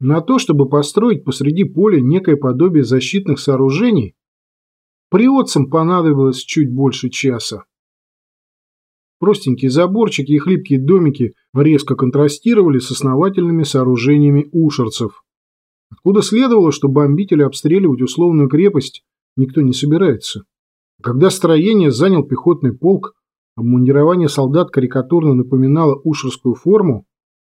На то, чтобы построить посреди поля некое подобие защитных сооружений, приотцам понадобилось чуть больше часа. Простенькие заборчики и хлипкие домики резко контрастировали с основательными сооружениями ушерцев, откуда следовало, что бомбить или обстреливать условную крепость никто не собирается. Когда строение занял пехотный полк, обмундирование солдат карикатурно напоминало ушерскую форму,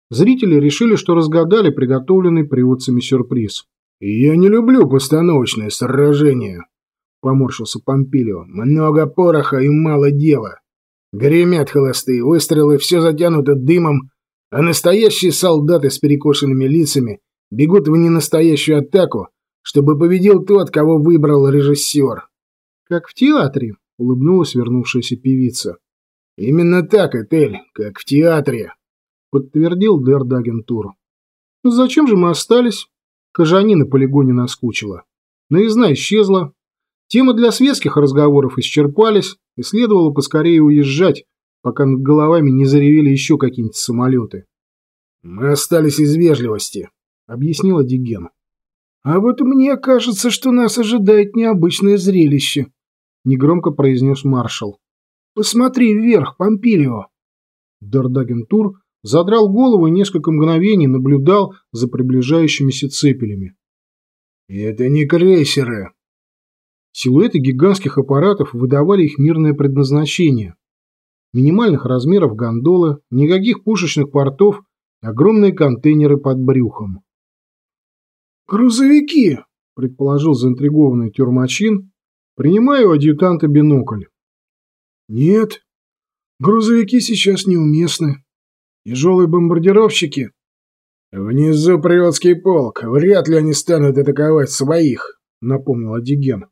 зрители решили, что разгадали приготовленный приводцами сюрприз. «Я не люблю постановочное сражение», — поморщился Помпилио. «Много пороха и мало дела. Гремят холостые выстрелы, все затянуто дымом, а настоящие солдаты с перекошенными лицами бегут в ненастоящую атаку, чтобы победил тот, кого выбрал режиссер. «Как в театре», — улыбнулась вернувшаяся певица. «Именно так, Этель, как в театре», — подтвердил Дердагентур. «Зачем же мы остались?» Кожани на полигоне наскучила. Новизна исчезла. Темы для светских разговоров исчерпались, и следовало поскорее уезжать, пока над головами не заревели еще какие-нибудь самолеты. «Мы остались из вежливости», — объяснила Диген. «А вот мне кажется, что нас ожидает необычное зрелище», — негромко произнес маршал. «Посмотри вверх, Помпилио». Дардагентур задрал голову и несколько мгновений наблюдал за приближающимися цепелями. «Это не крейсеры», Силуэты гигантских аппаратов выдавали их мирное предназначение. Минимальных размеров гондолы, никаких пушечных портов, огромные контейнеры под брюхом. «Грузовики!» – предположил заинтригованный тюрмачин, принимая у адъютанта бинокль. «Нет, грузовики сейчас неуместны. Тяжелые бомбардировщики...» «Внизу приотский полк. Вряд ли они станут атаковать своих», — напомнил Адиген.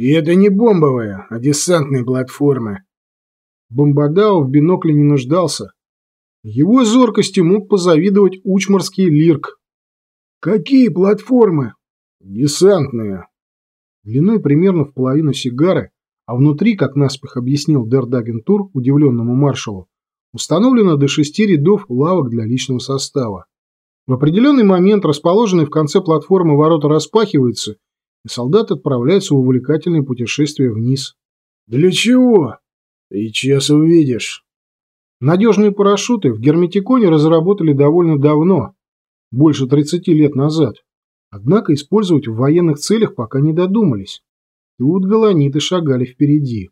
И это не бомбовая, а десантные платформы. Бомбадау в бинокле не нуждался. Его зоркостью мог позавидовать учмарский лирк. «Какие платформы?» «Десантные». Длиной примерно в половину сигары, а внутри, как наспех объяснил Дердагентур удивленному маршалу, установлено до шести рядов лавок для личного состава. В определенный момент расположенные в конце платформы ворота распахиваются, и солдат отправляется в увлекательное путешествие вниз. «Для чего?» «Сейчас увидишь». Надежные парашюты в герметиконе разработали довольно давно, больше 30 лет назад. Однако использовать в военных целях пока не додумались. Тут галаниты шагали впереди.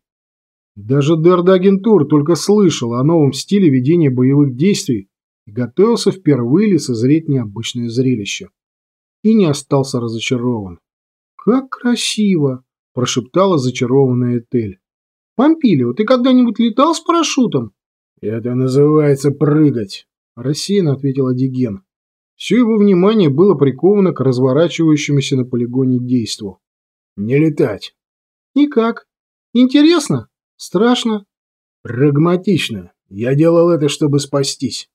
Даже Дердагентур только слышал о новом стиле ведения боевых действий и готовился впервые лицезреть необычное зрелище. И не остался разочарован. «Как красиво!» – прошептала зачарованная Этель. «Помпилио, ты когда-нибудь летал с парашютом?» «Это называется прыгать», – рассеянно ответил Адиген. Все его внимание было приковано к разворачивающемуся на полигоне действу. «Не летать». «Никак. Интересно? Страшно?» «Прагматично. Я делал это, чтобы спастись».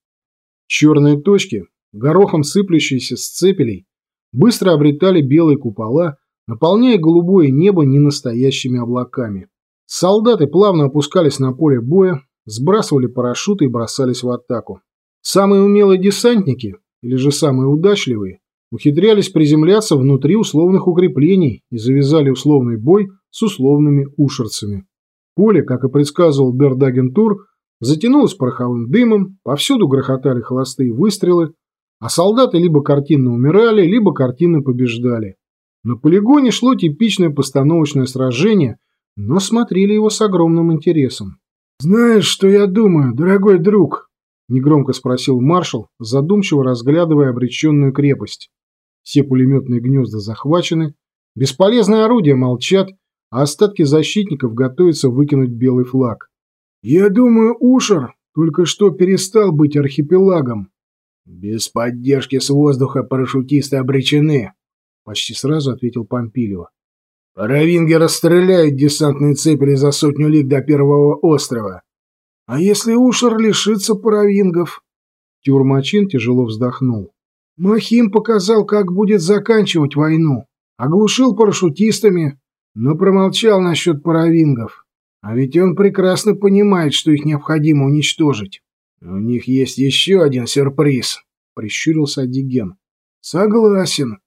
Черные точки, горохом сыплющиеся с цепелей, быстро обретали белые купола, наполняя голубое небо ненастоящими облаками. Солдаты плавно опускались на поле боя, сбрасывали парашюты и бросались в атаку. Самые умелые десантники, или же самые удачливые, ухитрялись приземляться внутри условных укреплений и завязали условный бой с условными ушерцами. Поле, как и предсказывал Бердагентур, затянулось пороховым дымом, повсюду грохотали холостые выстрелы, а солдаты либо картинно умирали, либо картинно побеждали. На полигоне шло типичное постановочное сражение, но смотрели его с огромным интересом. «Знаешь, что я думаю, дорогой друг?» – негромко спросил маршал, задумчиво разглядывая обреченную крепость. Все пулеметные гнезда захвачены, бесполезные орудия молчат, а остатки защитников готовятся выкинуть белый флаг. «Я думаю, Ушер только что перестал быть архипелагом». «Без поддержки с воздуха парашютисты обречены», — почти сразу ответил Помпилио. «Паравинги расстреляют десантные цепели за сотню лиг до первого острова». «А если Ушер лишится паравингов?» Тюрмачин тяжело вздохнул. «Махим показал, как будет заканчивать войну. Оглушил парашютистами, но промолчал насчет паравингов. А ведь он прекрасно понимает, что их необходимо уничтожить». «У них есть еще один сюрприз», — прищурился Адиген. Согласен.